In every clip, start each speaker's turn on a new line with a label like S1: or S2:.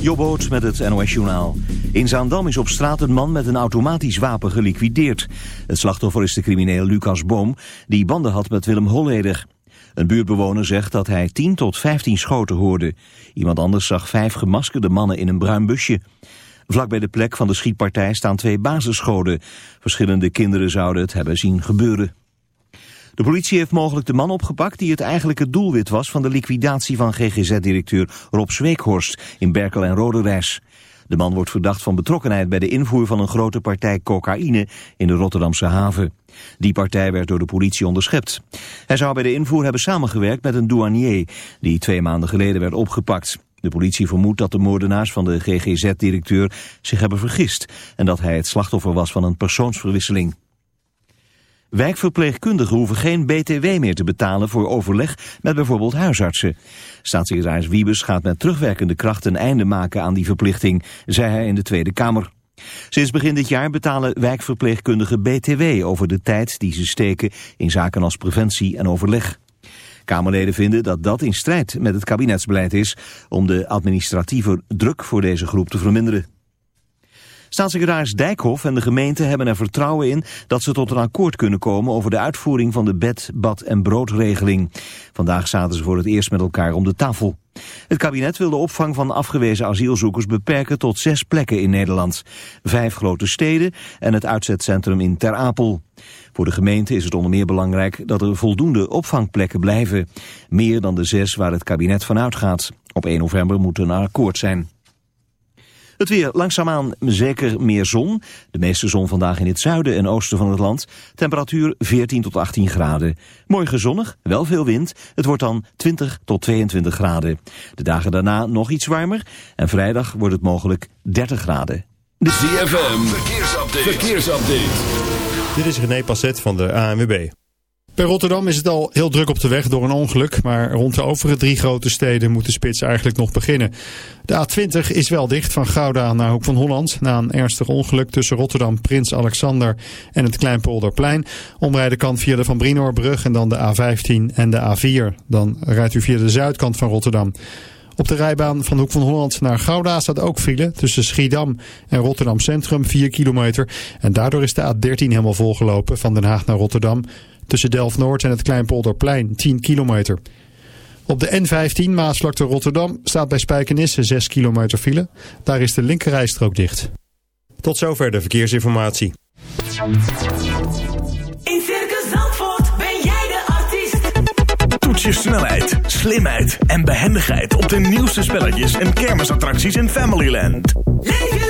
S1: Jobboot met het NOS Journaal. In Zaandam is op straat een man met een automatisch wapen geliquideerd. Het slachtoffer is de crimineel Lucas Boom, die banden had met Willem Holleder. Een buurtbewoner zegt dat hij 10 tot 15 schoten hoorde. Iemand anders zag vijf gemaskerde mannen in een bruin busje. Vlak bij de plek van de schietpartij staan twee basisscholen. Verschillende kinderen zouden het hebben zien gebeuren. De politie heeft mogelijk de man opgepakt die het eigenlijke doelwit was van de liquidatie van GGZ-directeur Rob Zweekhorst in Berkel en Roderijs. De man wordt verdacht van betrokkenheid bij de invoer van een grote partij cocaïne in de Rotterdamse haven. Die partij werd door de politie onderschept. Hij zou bij de invoer hebben samengewerkt met een douanier die twee maanden geleden werd opgepakt. De politie vermoedt dat de moordenaars van de GGZ-directeur zich hebben vergist en dat hij het slachtoffer was van een persoonsverwisseling. Wijkverpleegkundigen hoeven geen BTW meer te betalen voor overleg met bijvoorbeeld huisartsen. Staatssecretaris Wiebes gaat met terugwerkende kracht een einde maken aan die verplichting, zei hij in de Tweede Kamer. Sinds begin dit jaar betalen wijkverpleegkundigen BTW over de tijd die ze steken in zaken als preventie en overleg. Kamerleden vinden dat dat in strijd met het kabinetsbeleid is om de administratieve druk voor deze groep te verminderen. Staatssecretaris Dijkhoff en de gemeente hebben er vertrouwen in dat ze tot een akkoord kunnen komen over de uitvoering van de bed, bad en broodregeling. Vandaag zaten ze voor het eerst met elkaar om de tafel. Het kabinet wil de opvang van afgewezen asielzoekers beperken tot zes plekken in Nederland. Vijf grote steden en het uitzetcentrum in Ter Apel. Voor de gemeente is het onder meer belangrijk dat er voldoende opvangplekken blijven. Meer dan de zes waar het kabinet van uitgaat. Op 1 november moet er een akkoord zijn. Het weer langzaamaan zeker meer zon. De meeste zon vandaag in het zuiden en oosten van het land. Temperatuur 14 tot 18 graden. Morgen zonnig, wel veel wind. Het wordt dan 20 tot 22 graden. De dagen daarna nog iets warmer. En vrijdag wordt het mogelijk 30 graden.
S2: De ZFM, verkeersupdate. verkeersupdate.
S3: Dit is René Passet van de ANWB. Bij Rotterdam is het al heel druk op de weg door een ongeluk, maar rond de overige drie grote steden moet de spits eigenlijk nog beginnen. De A20 is wel dicht van Gouda naar Hoek van Holland na een ernstig ongeluk tussen Rotterdam Prins Alexander en het Kleinpolderplein. Omrijden kan via de Van Brinoorbrug en dan de A15 en de A4. Dan rijdt u via de zuidkant van Rotterdam. Op de rijbaan van Hoek van Holland naar Gouda staat ook file tussen Schiedam en Rotterdam Centrum 4 kilometer. En daardoor is de A13 helemaal volgelopen van Den Haag naar Rotterdam. Tussen Delft-Noord en het Kleinpolderplein 10 kilometer. Op de N15 Maasvlakte Rotterdam staat bij Spijkenisse 6 kilometer file. Daar is de linkerrijstrook dicht. Tot zover de verkeersinformatie.
S4: In Circus Zandvoort ben jij de artiest.
S2: Toets je snelheid, slimheid en behendigheid op de nieuwste spelletjes en kermisattracties in Familyland.
S4: Leef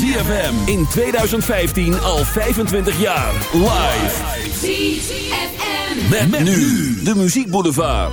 S5: ZFM in 2015 al 25 jaar. Live.
S4: ZFM.
S5: Met, nu de Muziek Boulevard.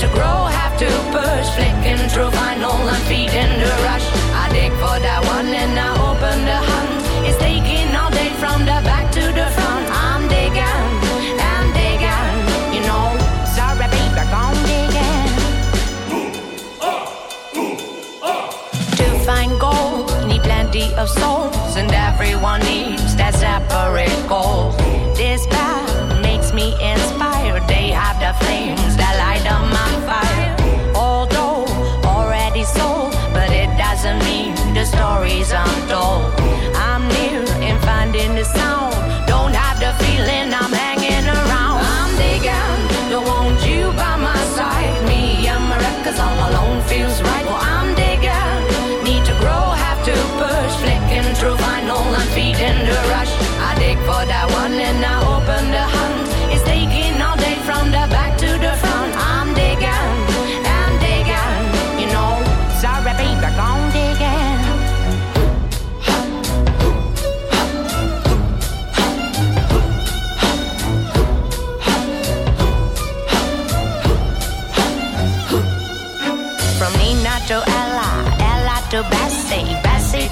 S6: to grow, have to push. Flicking through vinyl, I'm feeding the rush. I dig for that one and I open the hunt. It's taking all day from the back to the front. I'm digging, I'm digging, you know. Sorry, baby, I'm digging. Ooh, uh, ooh, uh. To find gold, need plenty of souls, and everyone needs that separate goal. This path makes me inspired. They have the flames reason told.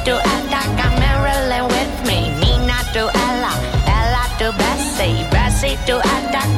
S6: to Attack Maryland with me. Nina to Ella, Ella to Bessie, Bessie to Attack.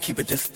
S7: keep it just.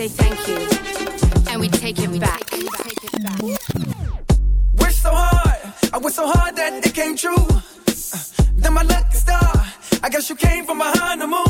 S6: say thank you, and we take it back.
S7: Wish so hard, I wish so hard that it came true. Uh, then my lucky star, I guess you came from behind the moon.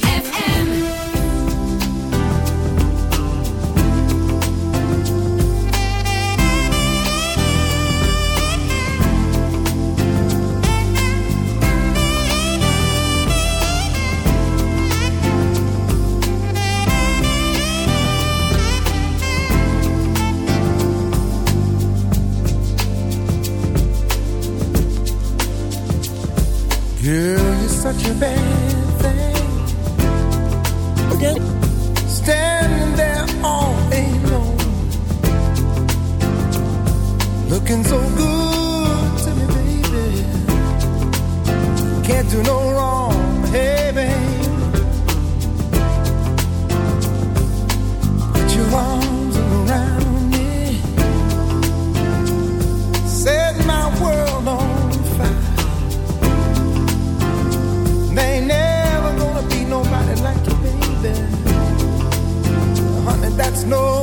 S8: such a bad thing. Again, standing there all alone, looking so good to me, baby. Can't do no wrong. no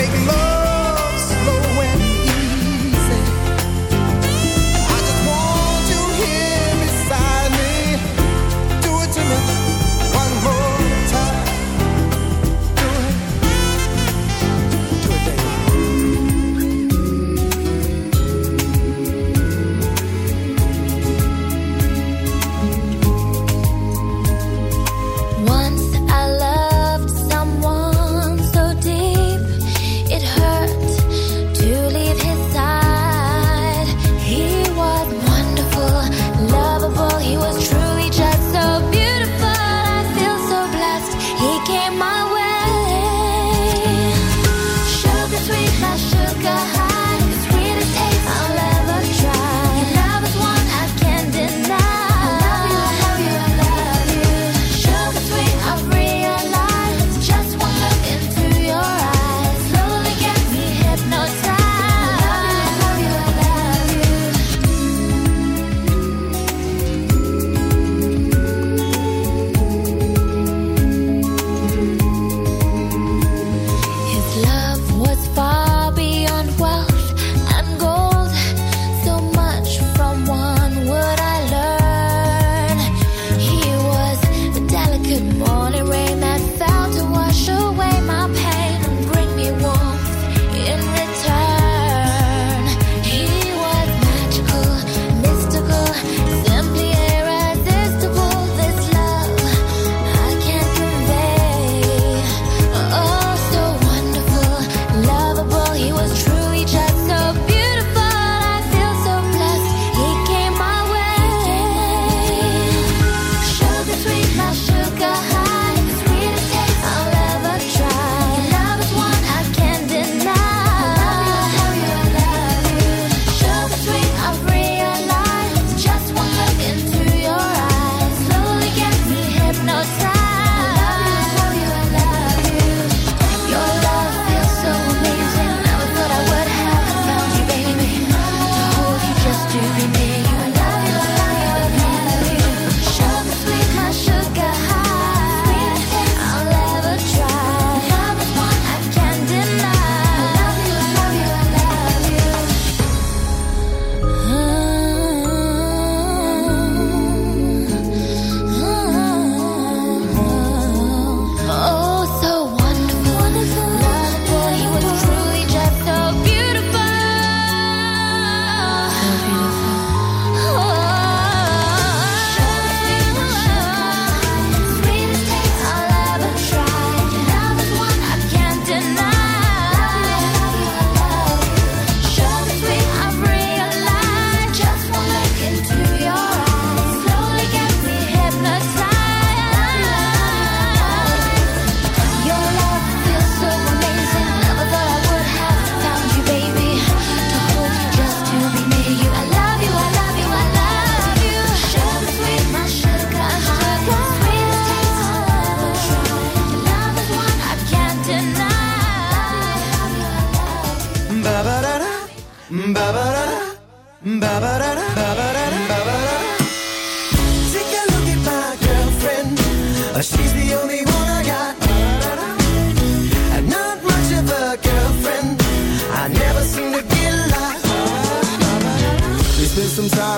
S8: make love.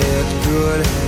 S9: it good.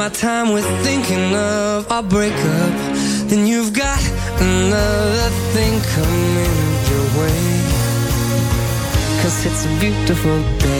S9: my time with thinking of our breakup. Then you've got another thing coming your way. Cause it's a beautiful day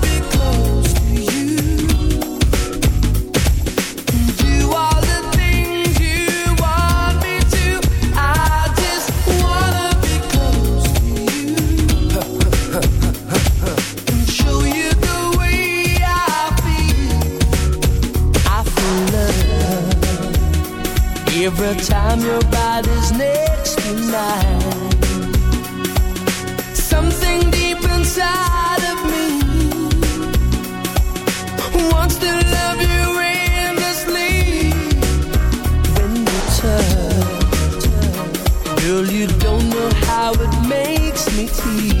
S8: time your body's next to mine. Something deep inside of me wants to love you endlessly. When you turn, girl, you don't know how it makes me feel.